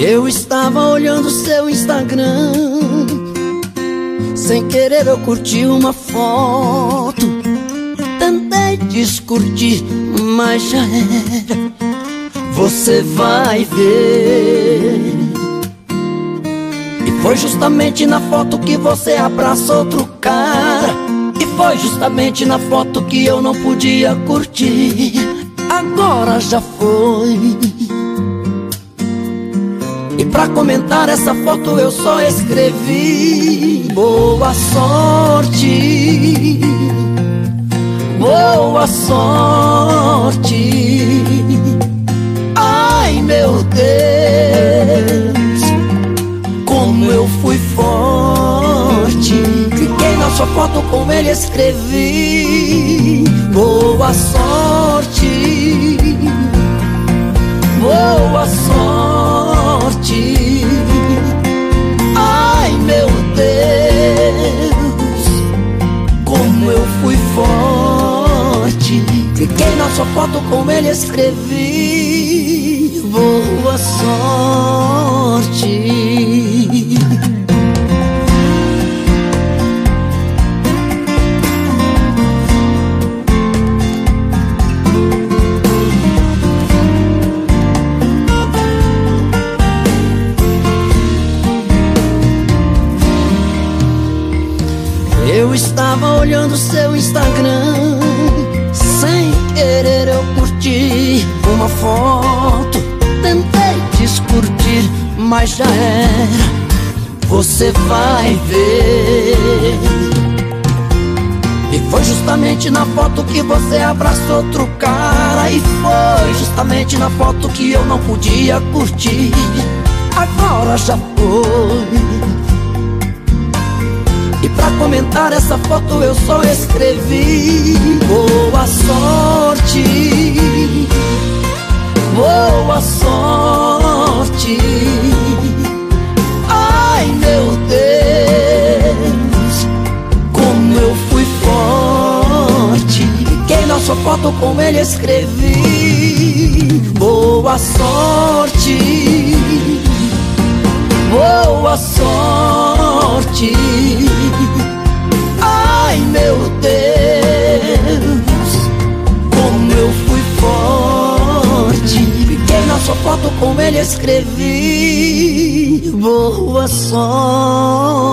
Eu estava olhando seu Instagram. Sem querer eu curti uma foto. Tentei descurtir, mas já era. Você vai ver. E foi justamente na foto que você abraçou outro cara. E foi justamente na foto que eu não podia curtir. Agora já foi pra comentar essa foto eu só escrevi Boa sorte. Boa sorte. Ai meu Deus Como eu fui forte. Cliquei na sua foto com ele escrevi Boa sorte. Boa sorte Sua foto com ele escrevi. Boa sorte. Eu estava olhando seu Instagram uma foto. Tentei descurtir, mas já era. Você vai ver. E foi justamente na foto que você abraçou outro cara. E foi justamente na foto que eu não podia curtir. Agora já foi. E pra comentar essa foto eu só escrevi Boa sorte Boa sorte. Ai meu Deus Como eu fui forte. Na sua foto com ele escrevi? Boa sorte. Boa sorte Fiquei na sua foto com ele escrevi Boa sorte